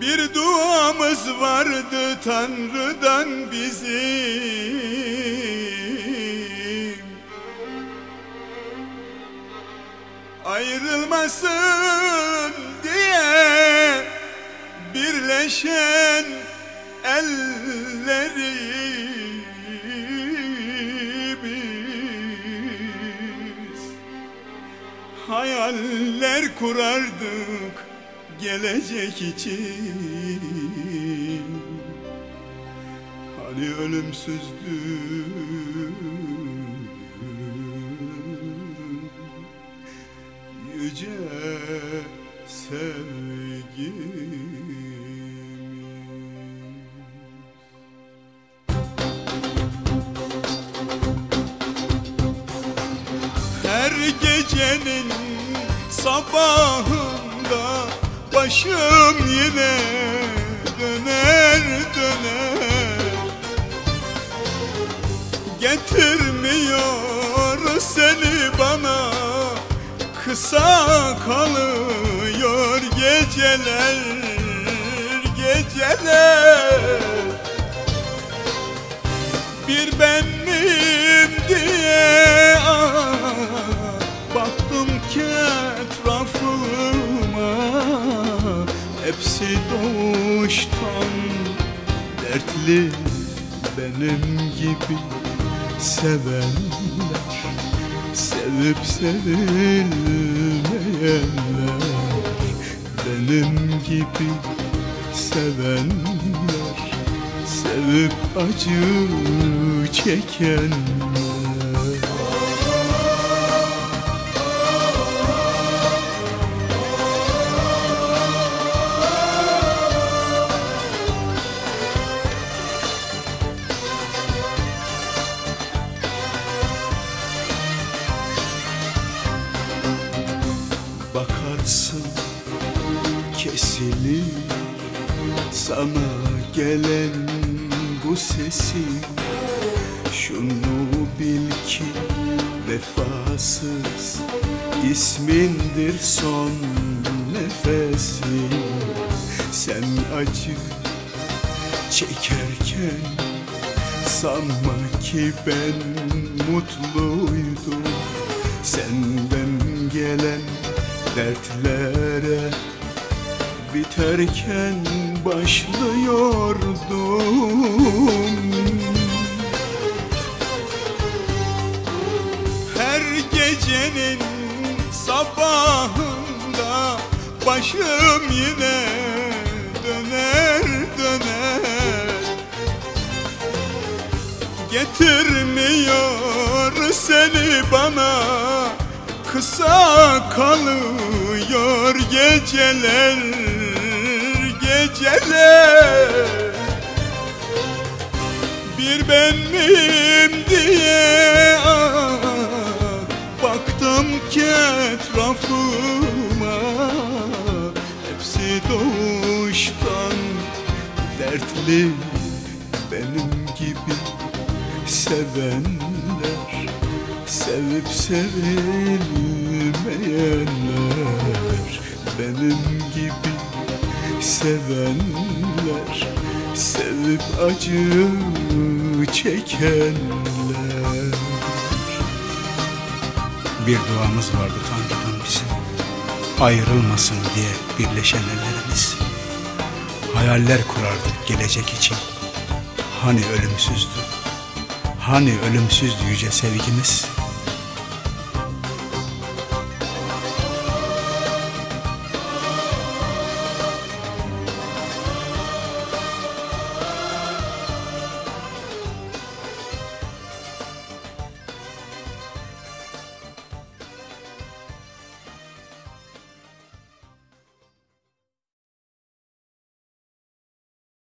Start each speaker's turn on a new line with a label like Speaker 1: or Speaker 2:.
Speaker 1: Bir duamız vardı Tanrı'dan bizim. Ayrılmasın diye birleşen ellerimiz. Hayaller kurardık gelecek için. Hani ölümsüzdü yüce sevgimiz. Her gecenin sabahında başım yine döner döner. Getirmiyor seni bana. Kısa kalıyor geceler geceler. Bir ben miyim diye dertli benim gibi sevenler Sevip sevilmeyenler Benim gibi sevenler Sevip acı çekenler Bakarsın kesilir. Sana gelen bu sesi Şunu bil ki vefasız ismindir son nefesi. Sen acı çekerken sanma ki ben mutluydum. Senden gelen dertlere biterken başlıyordum. Her gecenin sabahında başım yine döner döner. Getirmiyor seni bana Kısa kalıyor geceler geceler. Bir ben diye ah, Baktım ki etrafıma. Hepsi doğuştan dertli benim gibi sevenler Sevip sevilmeyenler Benim gibi sevenler. Sevip acı çekenler.
Speaker 2: Bir duamız vardı Tanrı'dan bizim. Ayrılmasın diye birleşen ellerimiz. Hayaller kurardık gelecek için. Hani ölümsüzdü? Hani ölümsüzdü yüce sevgimiz